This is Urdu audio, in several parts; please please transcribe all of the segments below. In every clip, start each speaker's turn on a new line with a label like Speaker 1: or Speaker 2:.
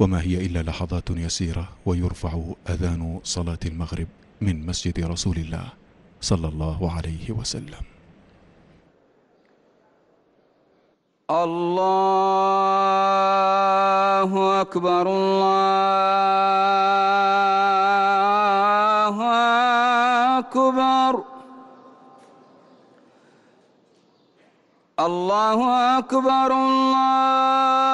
Speaker 1: وما هي إلا لحظات يسيرة ويرفع أذان صلاة المغرب من مسجد رسول الله صلى الله عليه وسلم.
Speaker 2: الله أكبر الله أكبر. الله أكبر، الله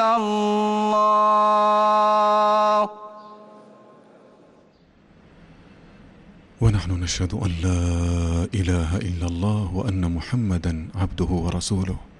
Speaker 1: ونحن نشهد أن لا إله إلا الله وأن محمدا عبده ورسوله.